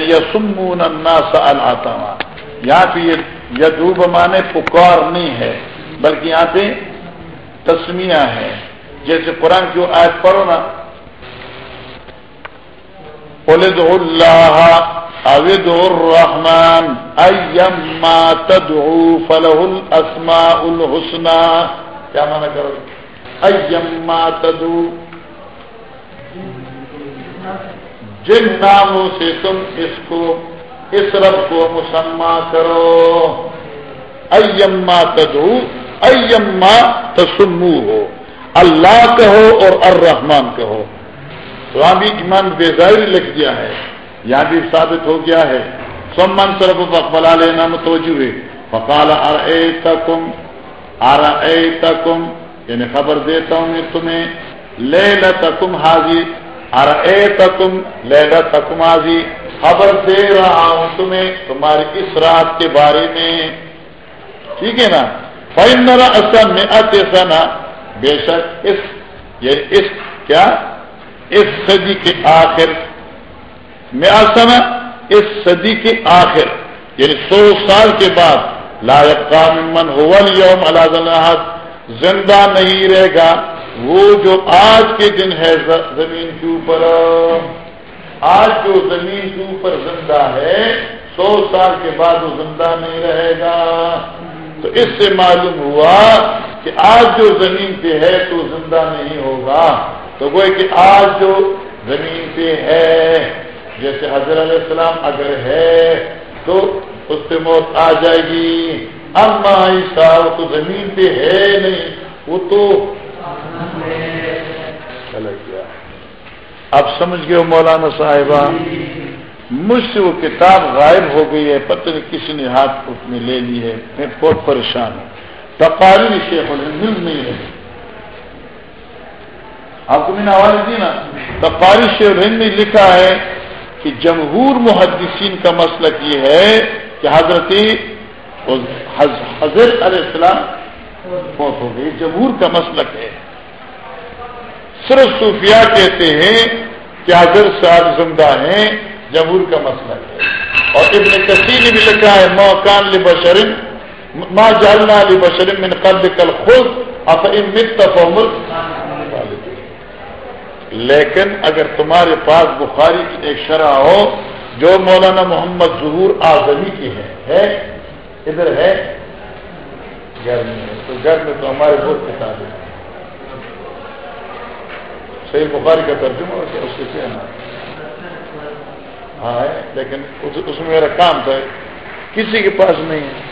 یسمون الناس العتما یہاں پہ یہ یدوب مانے پکار نہیں ہے، بلکہ یہاں پہ تسمیہ ہے۔ جیسے قرآن کی آیت پڑھو نا۔ قلد اللہ اوید الرحمن، ایما تدعو فلہ الاسماء الحسنى۔ کیا مانا کرو؟ ایما تدعو۔ جن ناموں سے تم اس کو، اس رب کو مسمہ کرو۔ ایما تدو ایما تسمو ہو اللہ کہو اور الرحمان کہو۔ تو وہاں بھی ایمان بیزاری لکھ دیا ہے، یہاں بھی ثابت ہو گیا ہے۔ سمن سرب اقبال لینا متوجہ فقال ارأيتكم ارأيتكم یعنی خبر دیتا ہوں میں تمہیں لے لتکم حاضر۔ ارے تم لیلا تکمازی خبر دے رہا ہوں تمہیں تمہاری اس رات کے بارے میں۔ ٹھیک ہے نا؟ فائنرا اصل میں اتنا بے شک اس یہ اس کیا؟ اس صدی کے آخر۔ میں آسنا اس صدی کے آخر۔ یعنی سو سال کے بعد۔ لائق کام من ہو یوم اللہ زندہ نہیں رہے گا۔ وہ جو آج کے دن ہے زمین کے اوپر۔ آج جو زمین کے اوپر زندہ ہے، سو سال کے بعد وہ زندہ نہیں رہے گا۔ تو اس سے معلوم ہوا کہ آج جو زمین پہ ہے تو زندہ نہیں ہوگا۔ تو وہ کہ آج جو زمین پہ ہے، جیسے حضرت علیہ السلام اگر ہے تو اس پہ موت آ جائے گی۔ اما عیسا وہ تو زمین پہ ہے نہیں، وہ تو اب سمجھ گئے مولانا صاحبہ، مجھ سے وہ کتاب غائب ہو گئی ہے، پتہ نہیں کسی نے ہاتھ اس میں لے لی ہے، میں بہت پریشان ہوں۔ تقاری شیخ الہند نہیں ہے۔ آپ کو میں نے آواز دی نا تقاری شیخ الہند لکھا ہے کہ جمہور محدثین کا مسلک یہ ہے کہ حضرت حضرت علیہ السلام بہت ہو گئی جمہور کا مسلک ہے۔ صرف صوفیہ کہتے ہیں کہ حضرت صاحب زندہ ہیں، جمہور کا مسئلہ ہے۔ اور ابن کثیر نے بھی لکھا ہے مو کان لی بشرم ماں جالنا علی بشرم من قد کل خود لیکن اگر تمہارے پاس بخاری کی ایک شرح ہو، جو مولانا محمد ظہور آزمی کی ہے ہے؟ ادھر ہے؟ گھر میں تو گھر میں تو ہمارے بہت کتابیں ہیں۔ صحیح بخاری کا ترجمہ ہو گیا، اس ہاں ہے لیکن اس میں میرا کام تھا، کسی کے پاس نہیں ہے۔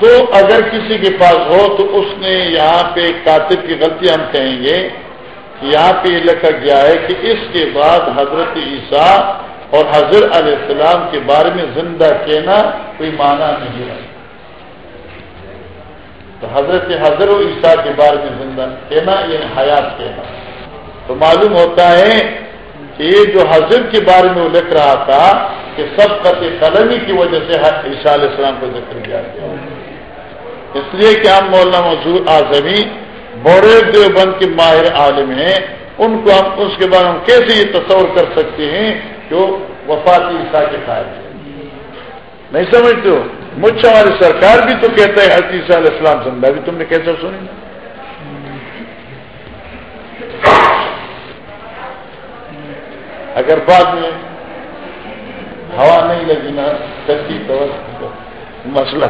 تو اگر کسی کے پاس ہو تو اس نے یہاں پہ کاتب کی غلطی ہم کہیں گے کہ یہاں پہ یہ لکھا گیا ہے کہ اس کے بعد حضرت عیسیٰ اور حضرت علیہ السلام کے بارے میں زندہ کہنا کوئی معنی نہیں ہے تو حضرت حضر و عیسیٰ کے بارے میں زندہ کہنا یہ حیات کہنا۔ تو معلوم ہوتا ہے کہ یہ جو حضرت کے بارے میں وہ لکھ رہا تھا کہ سب قط قلمی کی وجہ سے عیسیٰ علیہ السلام کو ذکر کیا گیا۔ اس لیے کہ ہم مولانا مزور اعظمی بورے دیوبند کے ماہر عالم ہیں، ان کو ہم اس کے بارے میں کیسے یہ تصور کر سکتے ہیں جو وفاتی عیسیٰ کے قائد ہے نہیں سمجھتے ہو؟ مجھ سے ہماری سرکار بھی تو کہتا ہے حدیث علیہ السلام زندہ بھی تم نے کیسے سنی؟ نا اگر بعد میں ہوا نہیں لگی نا سچی تو مسئلہ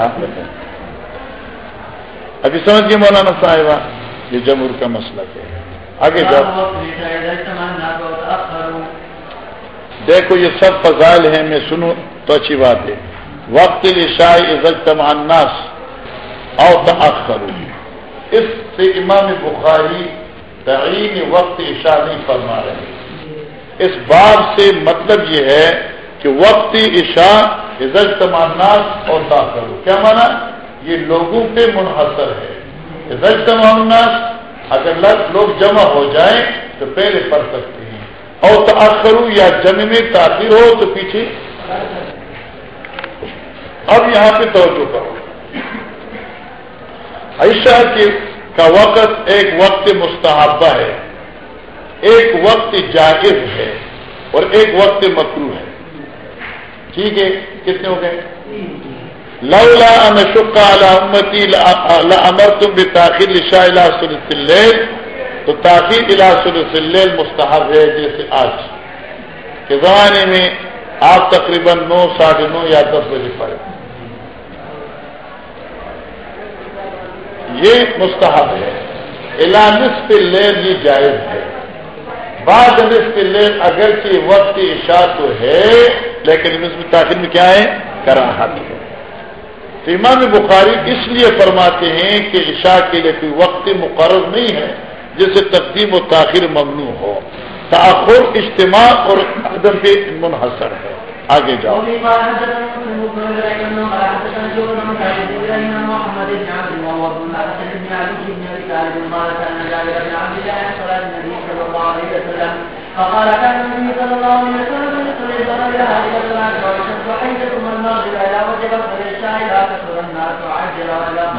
ابھی سمجھ گئے مولانا صاحبہ، یہ جمہور کا مسئلہ ہے۔ آگے جاؤ۔ دیکھو، یہ سب فضائل ہیں، میں سنوں تو اچھی بات ہے۔ وقت عشاء عزت الناس او تاخر اس سے امام بخاری تعین وقت عشاء نہیں فرما رہے اس باب سے مطلب یہ ہے کہ وقت عشاء عزت الناس اور تاخر کیا مانا؟ یہ لوگوں پہ منحصر ہے. عزت الناس، اگر لوگ جمع ہو جائیں تو پہلے پڑھ سکتے ہیں. اور تاخر یا جمع میں تاخیر ہو تو پیچھے؟ اب یہاں پہ توجہ کرو۔ عائشہ کے کا وقت ایک وقت مستحبہ ہے۔ ایک وقت جائز ہے اور ایک وقت مکرو ہے۔ ٹھیک ہے؟ کتنے ہو گئے؟ لولا ان شکا امتی امر تم بھی تاخیر شاہ اللیل۔ تو تاخیر الاسل اللیل مستحب ہے جیسے آج۔ کے زمانے میں آپ تقریباً نو، ساڑھے نو یا دس بجے پڑے۔ یہ مستحب ہے۔ نصف لیل یہ جائز ہے۔ بعض نصف لیل اگرچہ وقت عشاء تو ہے، لیکن نصف تاخیر میں کیا ہے؟ کراہت ہے۔ تو امام بخاری اس لیے فرماتے ہیں کہ عشاء کے لیے کوئی وقت مقرر نہیں ہے جسے تقدیم و تاخیر ممنوع ہو۔ تاخر اجتماع اور عدم پہ منحصر ہے۔ آگے جاؤ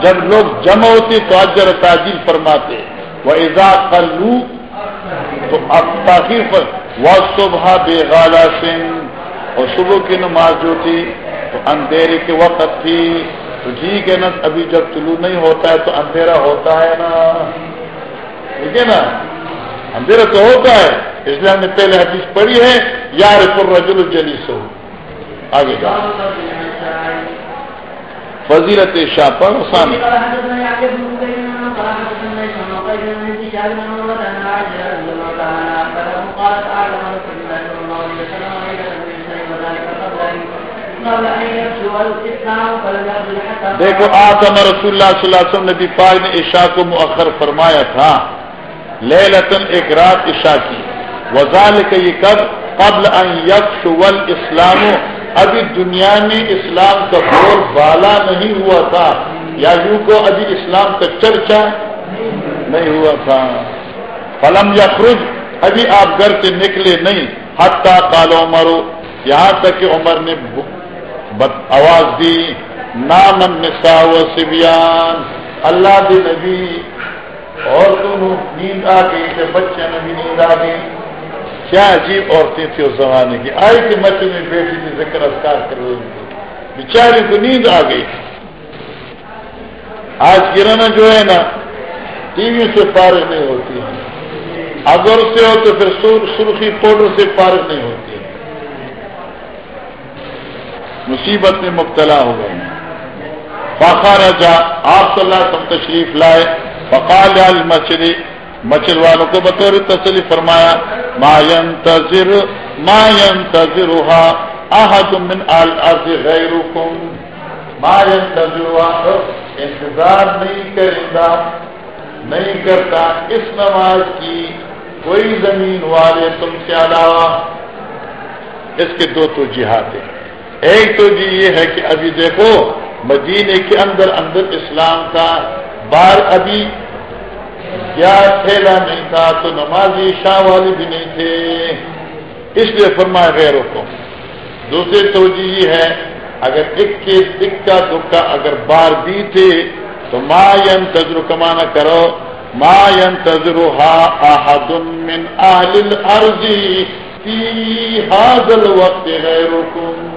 جب لوگ جمع ہوتے تو اجر تاجیل فرماتے وہ ایزا کلو تو اب تاخیر پر صبح بے غالہ سنگھ اور صبح کی نماز جو تھی تو اندھیرے کے وقت تھی، تو ٹھیک ہے نا، ابھی جب طلوع نہیں ہوتا ہے تو اندھیرا ہوتا ہے نا۔ ٹھیک ہے نا؟ اندھیرا تو ہوتا ہے۔ اس لیے ہم نے پہلے حدیث پڑھی ہے یار پر رجل جلی سو آگے جا فضیرت شاہ پر سامنے دیکھو آسم رسول اللہ صلی اللہ علیہ وسلم نبی پاک نے عشاء کو مؤخر فرمایا تھا۔ لے لطن ایک رات عشاء کی۔ وزال کے یہ کب؟ قبل ان یکشول اسلام ابھی دنیا میں اسلام کا بول بالا نہیں ہوا تھا۔ یا یوں کو ابھی اسلام کا چرچا نہیں ہوا تھا۔ فلم یا خرج ابھی آپ گھر سے نکلے نہیں۔ حتیٰ کالو مرو یہاں تک کہ عمر نے آواز دی نام نسا و سبیان اللہ دی نبی اور دونوں نیند آ گئی کہ بچے نے بھی نیند آ گئی۔ کیا عجیب عورتیں تھیں اس زمانے کی۔ آئی تھی بچے میں بیٹی تھی ذکر اذکار کر رہی تھی بیچاری کو نیند آ گئی۔ آج گرانا جو ہے نا، ٹی وی سے پارغ نہیں ہوتی۔ ہے اگر سے ہو تو پھر سرخی پاؤڈر سے پارغ نہیں ہوتی۔ مصیبت میں مبتلا ہو گئے فاخار جا، آپ صلی اللہ تم تشریف لائے۔ فقال مچھلی مچھل والوں کو بطور تسلی فرمایا، ما ينتظر ما ينتظرها احد من الارض غيركم ما ينتظرها انتظار نہیں کرے گا نہیں کرتا اس نماز کی کوئی زمین والے تم سے علاوہ۔ اس کے دو تو جہاد ہیں۔ ایک تو جی یہ ہے کہ ابھی دیکھو، مدینے کے اندر اندر اسلام کا بار ابھی کیا پھیلا نہیں تھا، تو نمازی شاہ والے بھی نہیں تھے۔ اس لیے فرمایا غیروں کو۔ دوسرے تو جی یہ ہے، اگر ایک کا دکا اگر بار بھی تھے، تو ما ین تجر کمانا کرو، ما ین تجر من اہل الارضی فی حاضل وقت غیرکم۔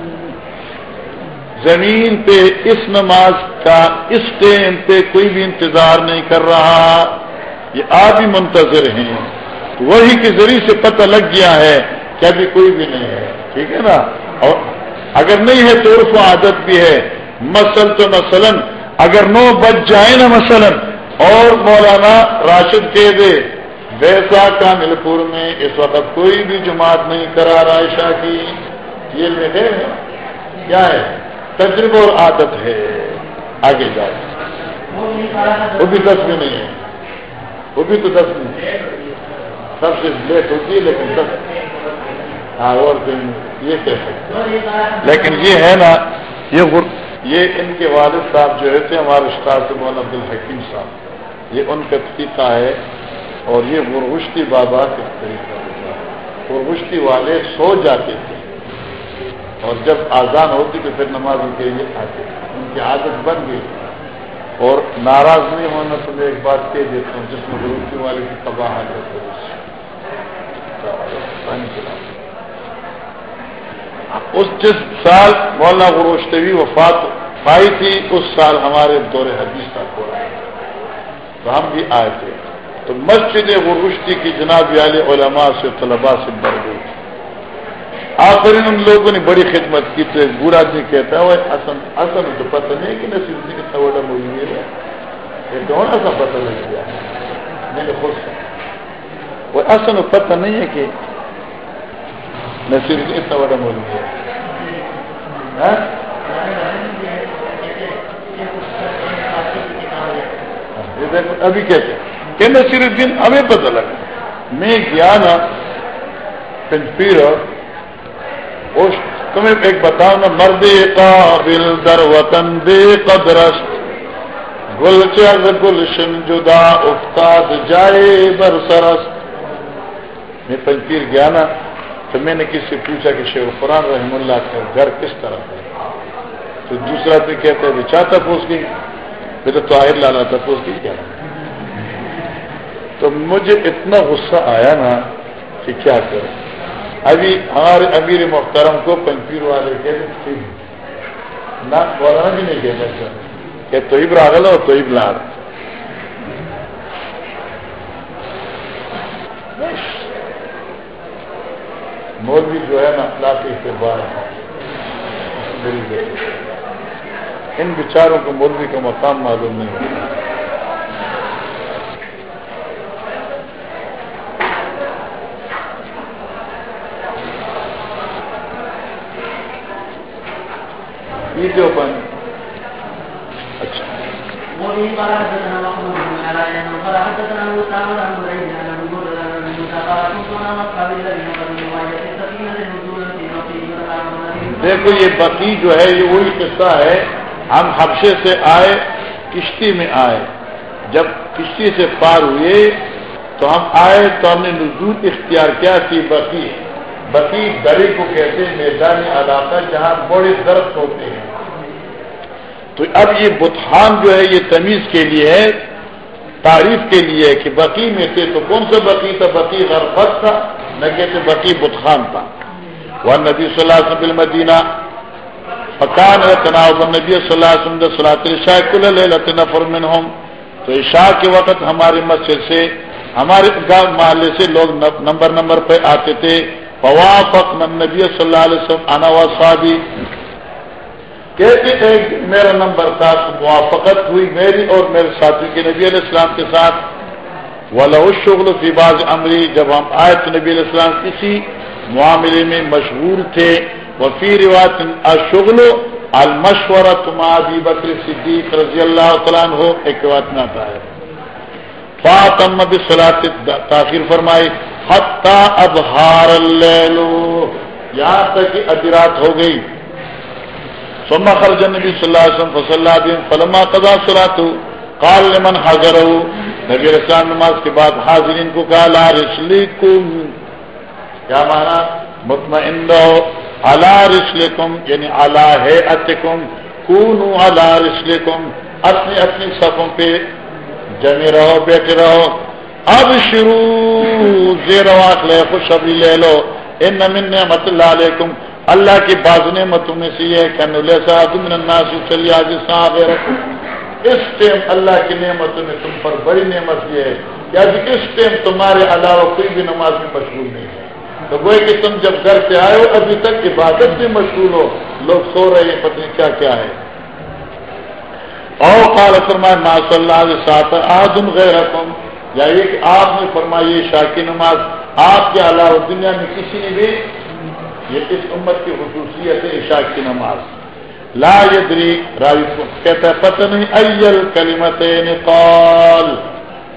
زمین پہ اس نماز کا اس ٹائم پہ کوئی بھی انتظار نہیں کر رہا۔ یہ آپ ہی منتظر ہیں۔ وہی کے ذریعے سے پتہ لگ گیا ہے کہ ابھی کوئی بھی نہیں ہے۔ ٹھیک ہے نا؟ اور اگر نہیں ہے تو عرف عادت بھی ہے۔ مسل تو مثلاً، اگر نو بچ جائے نا مثلاً، اور مولانا راشد کہہ دے، ویسا کا مل پور میں اس وقت کوئی بھی جماعت نہیں کرا رہا رائشہ کی۔ یہ میرے کیا ہے؟ تجربہ اور عادت ہے۔ آگے جاؤ۔ وہ بھی دس میں نہیں ہے۔ وہ بھی تو دس میں۔ سب سے لیٹ ہوتی ہے لیکن دس۔ ہاں اور یہ کہہ سکتے لیکن یہ ہے نا، یہ یہ ان کے والد صاحب جو ہے تھے ہمارے استاد مولانا عبد الحکیم صاحب۔ یہ ان کا طریقہ ہے اور یہ غرغشتی بابا کا طریقہ ہوتا ہے۔ غرغشتی والے سو جاتے تھے۔ اور جب آزان ہوتی تو پھر نماز ان کے لیے آتے۔ ان کی عادت بن گئی۔ اور ناراض نہیں ہونا تمہیں ایک بات کہہ دیتا ہوں، جس میں روکی والے کی تباہ اس جس سال مولانا غروشتوی وفات پائی تھی، اس سال ہمارے دور حدیث کا کھولا تو ہم بھی آئے تھے۔ تو مسجد غروشتی کی جناب عالیہ علماء سے، طلباء سے بڑھ گئی۔ آخر ان لوگوں نے بڑی خدمت کی تو ایک بوڑھا آدمی کہتا ہے وہ اصل اصل تو پتہ نہیں کہ نصیر جی کتنا بڑا موجود ہے۔ یہ کون ایسا پتہ لگ گیا میں نے خوش وہ اصل پتہ نہیں ہے کہ نصیر جی اتنا بڑا موجود ہے۔ ہاں؟ ابھی کہتے کہ نصیر الدین ہمیں پتہ لگا۔ میں گیا نا پنچپیر تمہیں ایک بتاؤ نا مرد قابل در وطن بے قدرست گل چل گلشن جدا افتاد جائے بر سرس میں پنچیر گیا نا، تو میں نے کسی سے پوچھا کہ شیخ قرآن رحم اللہ کا گھر کس طرح ہے؟ تو دوسرا بھی کہتے ہیں چاہتا پوچھ گئی۔ پھر تو طاہر لانا تھا پوچھ گئی کیا؟ تو مجھے اتنا غصہ آیا نا کہ کیا کریں ابھی ہمارے امیر محترم کو پنچیر والے کہتے نہ، مولانا بھی نہیں کہنا چاہتے۔ کہ تو راغل اور تو عب لار مولوی جو ہے نا اللہ کے اعتبار ان بیچاروں کو مولوی کا مقام معلوم نہیں ہوتا۔ ویڈیو بند۔ اچھا۔ دیکھو یہ بقی جو ہے یہ وہی قصہ ہے۔ ہم حبشے سے آئے کشتی میں آئے۔ جب کشتی سے پار ہوئے تو ہم آئے تو ہم نے نزول اختیار کیا کہ بقی بقی درے کو کہتے ہیں میدانی علاقہ جہاں بڑے درخت ہوتے ہیں۔ تو اب یہ بتخان جو ہے، یہ تمیز کے لیے ہے، تعریف کے لیے کہ بقی میں تھے تو کون سا بقی تھا؟ بقی غرفت تھا، نہ کہتے بقی بتخان تھا۔ وہ نبی صلی اللہ علیہ وسلم مدینہ پکان ہے تناؤ نبی صلی اللہ علیہ وسلم صلاح شاہ کل نفر من ہوں تو عشاء کے وقت ہماری مسجد سے، ہمارے گاؤں محلے سے لوگ نمبر نمبر پہ آتے تھے۔ فوافق نبی صلی اللہ علیہ وسلم انا و صحابی کہتے تھے میرا نمبر تھا موافقت ہوئی میری اور میرے ساتھی کے نبی علیہ السلام کے ساتھ۔ شغل فی باز امری جب ہم آئے تو نبی علیہ السلام کسی معاملے میں مشہور تھے۔ وہ فی رواج اشغل المشورہ تمہاری بکر صدیق رضی اللہ تعالیٰ ہو ایک بات نہ آتا ہے۔ فاطم بصلاۃ تاخیر فرمائی۔ حتہ اب ہار لو یہاں تک کہ ادرات ہو گئی۔ سما خرج نبی صلی اللہ علیہ وسلم فصل اللہ فلما قضا صلاۃ قال لمن حاضر نبی رسان نماز کے بعد حاضرین کو کہا، لا رسلکم کیا مانا مطمئن رہو علا رسلکم یعنی علا ہے اتکم کونو علا رسلکم اپنی اپنی صفوں پہ جمے رہو بیٹھے رہو۔ اب شروع زیر واقع خوش ابھی لے لو۔ ان من نعمت اللہ علیکم اللہ کی باز نعمتوں میں سے یہ کہ چلی آج اس ٹائم اللہ کی نعمتوں میں تم پر بڑی نعمت یہ ہے کہ آج اس ٹائم تمہارے علاوہ کوئی بھی نماز میں مشغول نہیں ہے۔ تو وہ کہ تم جب گھر سے آئے ہو، ابھی تک عبادت بھی مشغول ہو۔ لوگ سو رہے ہیں، پتہ کیا کیا ہے۔ اور قال فرمائے ماشاء اللہ علیہ ساتھ آج غیر یا یعنی یہ کہ آپ نے فرمائی شاہ کی نماز آپ کے علاوہ دنیا میں کسی نے بھی یہ اس امت کی خصوصیت ہے عشاء کی نماز۔ لا یدری، راوی کہتا ہے، پتہ نہیں، ایل کلیمت نقال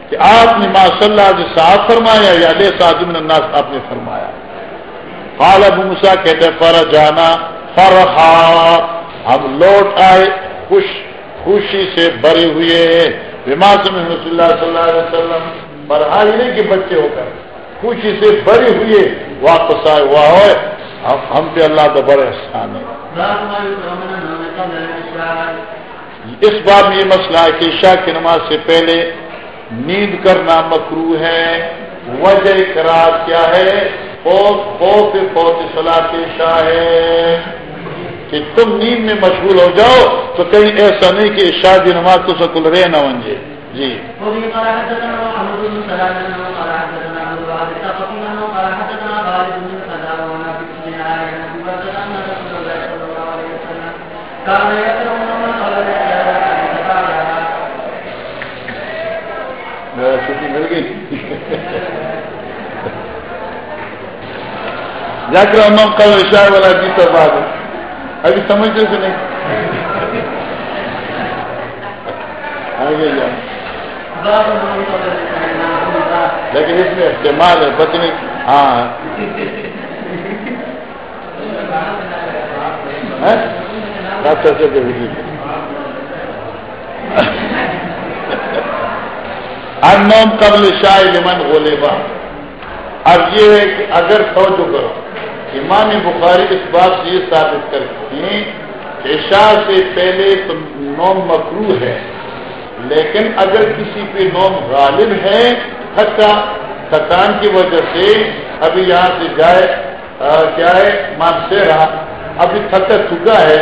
کہ آپ نے ماشاء اللہ جو صاحب فرمایا یا لے سعد الناس آپ نے فرمایا۔ قال ابو مسا کہتے فر جانا فرحا، ہم لوٹ آئے، خوش، خوشی سے بھرے ہوئے بماس میں رسول اللہ صلی اللہ علیہ وسلم، برہائی نہیں کہ بچے ہو کر، خوشی سے بھرے ہوئے، واپس آئے ہوا ہوئے ہم پہ اللہ کا بڑے احسان ہے۔ اس بات میں یہ مسئلہ ہے کہ عشاء کی نماز سے پہلے نیند کرنا مکرو ہے۔ وجہ قرار کیا ہے؟ فوت فوت سلا کے شاہ ہے۔ کہ تم نیند میں مشغول ہو جاؤ تو کہیں ایسا نہیں کہ شادی نماز تو سکول رہے نہ ونجے جی۔ چھٹی مل گئی جا کر ہم کل شاہ والا جیتا بعد ابھی سمجھتے سے نہیں آگے جاؤ لیکن اس میں استعمال ہے پتنی ہاں اچھا اچھا انوم قبل شاہ لمن غلیبا اب یہ ہے کہ اگر توجہ کرو امام بخاری اس بات سے یہ ثابت کرتے ہیں کہ شاہ سے پہلے تو نوم مکرو ہے، لیکن اگر کسی پہ نوم غالب ہے تھکا تھکان کی وجہ سے ابھی یہاں سے جائے کیا ہے مان سے رہا ابھی تھکا چکا ہے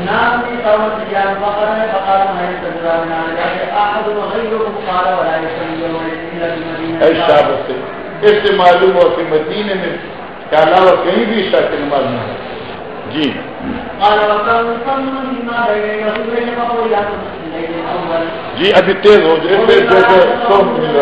نام احد قال ولا الا اس سے معلوم ہو کہ مدینے میں کے علاوہ کہیں بھی عشاء کی نماز نہیں ہے جی جی ابھی تیز ہو جائے سو مل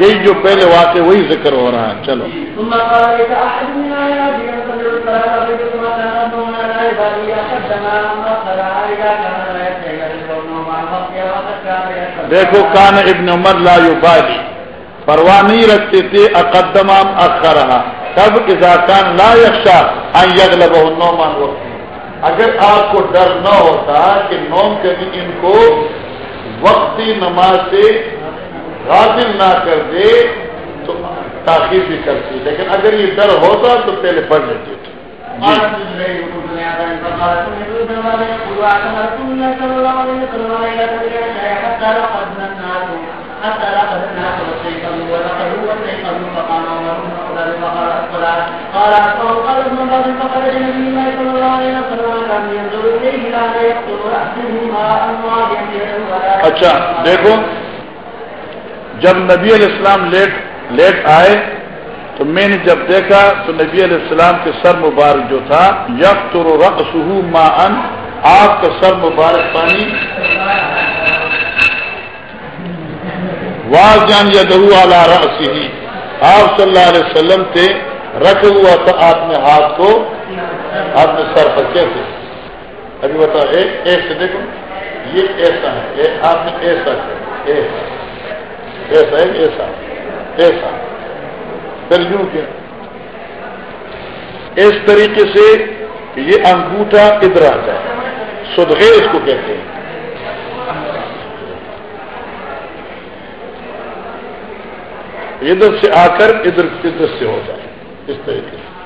یہی جو پہلے واقع وہی ذکر ہو رہا ہے چلو دیکھو کان ابن عمر لا بالی پرواہ نہیں رکھتے تھے اقدمام اکھا رہا تب کان لا یکشا یغلب نومان وقت. اگر آپ کو ڈر نہ ہوتا کہ نوم کبھی ان کو وقتی نماز سے غافل نہ کر دے، تو تاخیر بھی کرتی۔ لیکن اگر یہ ڈر ہوتا تو پہلے پڑھ لیتے۔ جی۔ تھے اچھا دیکھو، جب نبی علیہ السلام لیٹ لیٹ آئے، تو میں نے جب دیکھا تو نبی علیہ السلام کے سر مبارک جو تھا یک تو رقصہ ما ان آپ کا سر مبارک پانی واض جان یا دہو اعلیٰ رسی آپ صلی اللہ علیہ وسلم تھے رکھ ہوا تھا آپ نے ہاتھ کو آپ نے سر پر کیسے ابھی بتا ایک دیکھو، یہ ایسا ہے۔ آپ نے ایسا کیا۔ ایسا۔ ہے، ایسا۔ ایسا۔ پھر یوں کیا؟ اس طریقے سے یہ انگوٹھا ادھر آتا ہے۔ سدغے اس کو کہتے ہیں۔ ادھر سے آ کر ادھر ادھر سے ہو جائے۔ اس طریقے سے۔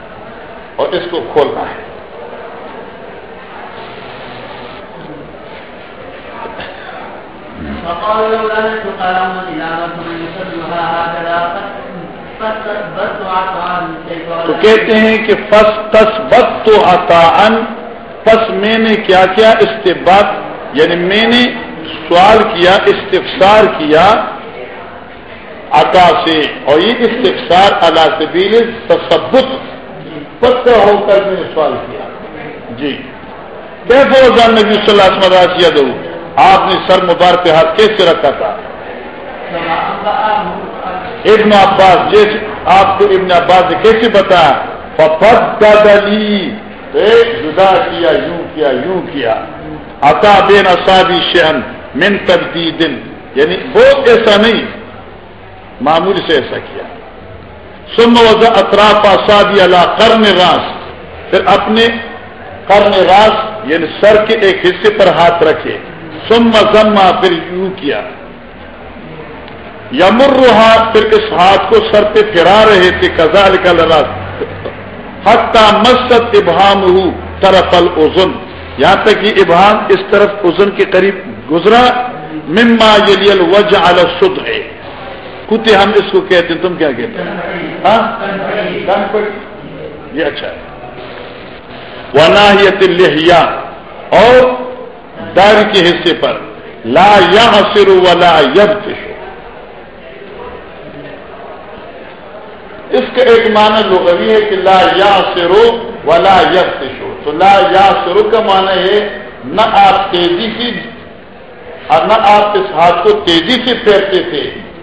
اور اس کو کھولنا ہے۔ تو کہتے ہیں کہ فس تس بت تو آتا ان پس میں نے کیا کیا؟ استباد یعنی میں نے سوال کیا استفسار کیا عطا سے اور یہ استفسار اللہ سبیل تصبت پتہ ہو کر میں نے سوال کیا۔ جی۔ دیکھو جان نبی صلی اللہ علیہ وسلم دو؟ آپ نے سر مبارک پہ ہاتھ کیسے رکھا تھا؟ ابن عباس جیسے آپ کو ابن عباس نے کیسے بتایا؟ پپت کا دلی جدا کیا، یوں کیا یوں کیا۔ عطا بین اصابی شہن من تبدید یعنی بہت ایسا نہیں۔ معمولی سے ایسا کیا۔ سم وضع اطراف اصابی اللہ کرن راس پھر اپنے کرن راس یعنی سر کے ایک حصے پر ہاتھ رکھے۔ سم ضمہ پھر یوں کیا۔ یمر پھر اس ہاتھ کو سر پہ پھرا رہے تھے۔ کزال کا لراس حتہ مسد ابہام ہو طرف الزن یہاں تک کہ ابہام اس طرف ازن کے قریب گزرا۔ مما یلی الوجہ السد ہے کتے ہم اس کو کہتے ہیں، تم کیا کہتے ہیں؟ ہاں؟ یہ اچھا ہے۔ وناحیت لہیا اور دار کے حصے پر۔ لا یا سرو ولا یب اس کا ایک معنی لغوی ہے کہ لا یا سرو ولا یب تو لا یا سرو کا معنی ہے نہ آپ تیزی سے، اور نہ آپ اس ہاتھ کو تیزی سے پھیرتے تھے۔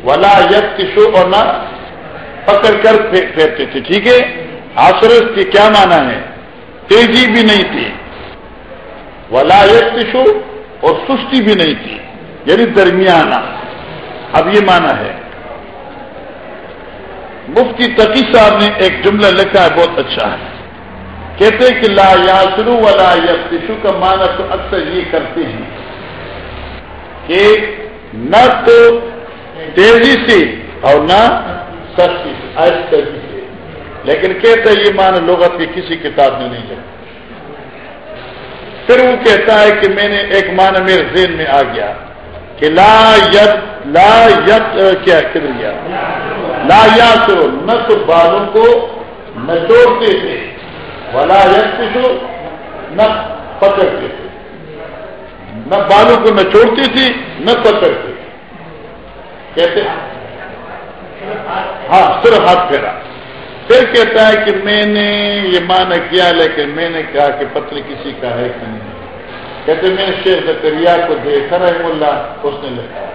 ولا یب اور نہ پکڑ کر پھیرتے تھے۔ ٹھیک ہے؟ آسرس کے کیا معنی ہے؟ تیزی بھی نہیں تھی۔ ولا یب اور سستی بھی نہیں تھی۔ یعنی درمیانہ۔ اب یہ معنی ہے۔ مفتی تقی صاحب نے ایک جملہ لکھا ہے، بہت اچھا ہے۔ کہتے کہ لا یاسرو ولا یفتشو کا معنی تو اکثر یہ کرتے ہیں کہ نہ تو تیزی سے اور نہ سختی سے سے لیکن کہتے یہ معنی لغت کی کسی کتاب میں نہیں لکھا پھر وہ کہتا ہے کہ میں نے ایک معنی میرے ذہن میں آ گیا کہ لا یت لا یت کیا کدھر گیا؟ لا یا کرو نہ تو بالوں کو نچوڑتے تھے، ولا یو نہ پکڑتے تھے۔ نہ بالوں کو نچوڑتی تھی نہ پکڑتے کہتے ہاں صرف ہاتھ پھیرا۔ پھر کہتا ہے کہ میں نے یہ مانا کیا، لیکن میں نے کہا کہ پتر کسی کا ہے کہ نہیں۔ کہتے میں شیخ زکریا کو دیکھا، رحم اللہ، اس نے لکھا۔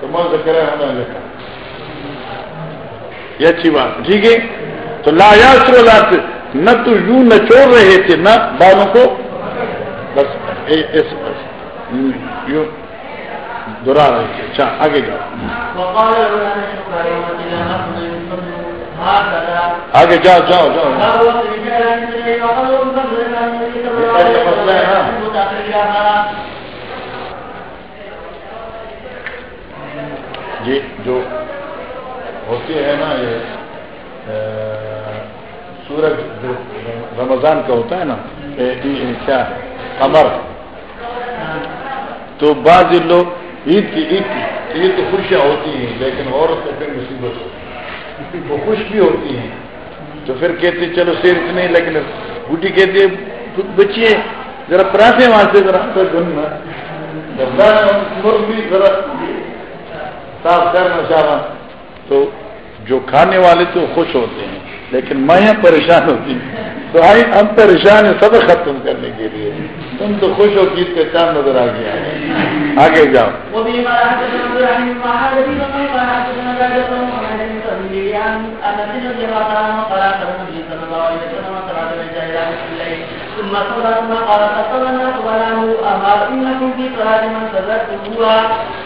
تو میں زکریا ہم نے لکھا۔ یہ اچھی بات، ٹھیک ہے؟ تو لایا سر نہ تو یوں نچوڑ رہے تھے، نہ بالوں کو۔ بس یوں۔ دہرا رہے تھے اچھا آگے جاؤ۔ آگے جاؤ جاؤ جاؤ۔ مسئلہ ہے نا جی جو ہوتی ہے نا یہ سورج رمضان کا ہوتا ہے نا کیا امر تو بعض لوگ عید کی عید کی عید تو خوشیاں ہوتی ہیں، لیکن عورت تو پھر مصیبت ہوتی وہ خوش بھی ہوتی ہیں۔ تو پھر کہتے چلو سیر نہیں لیکن بوٹی کہتی ہے بچیے ذرا پراٹھے وہاں سے ذرا بھی ذرا صاف کرنا چاہا تو جو کھانے والے تو خوش ہوتے ہیں۔ لیکن میں پریشان ہوتی ہوں جی۔ تو آئی، ہم پریشان ہیں سب ختم کرنے کے لیے۔ تم تو خوش ہو گیت کے چاند نظر آ گیا۔ آگے جاؤ۔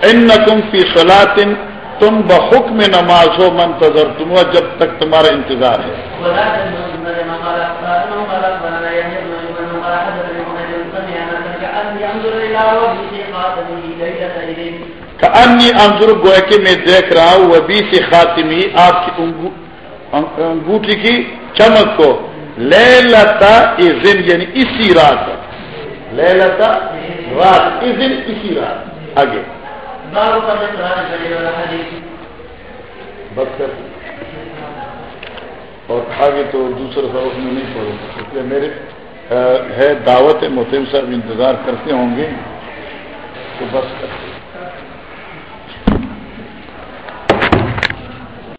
ان تم فی سلاطن تم بحکم نماز ہو منتظر تم جب تک تمہارا انتظار ہے۔ انی انظر گوئے کہ میں دیکھ رہا ہوں، وہ بی سے خاتمی، آپ کی انگوٹھی کی چمک کو۔ لے لتا دن یعنی اسی رات۔ لے لتا رات اس دن اسی رات۔ آگے۔ بس کر اور آگے تو دوسرے سبق میں نہیں پڑھوں اس لیے میرے ہے دعوت محتم صاحب انتظار کرتے ہوں گے۔ تو بس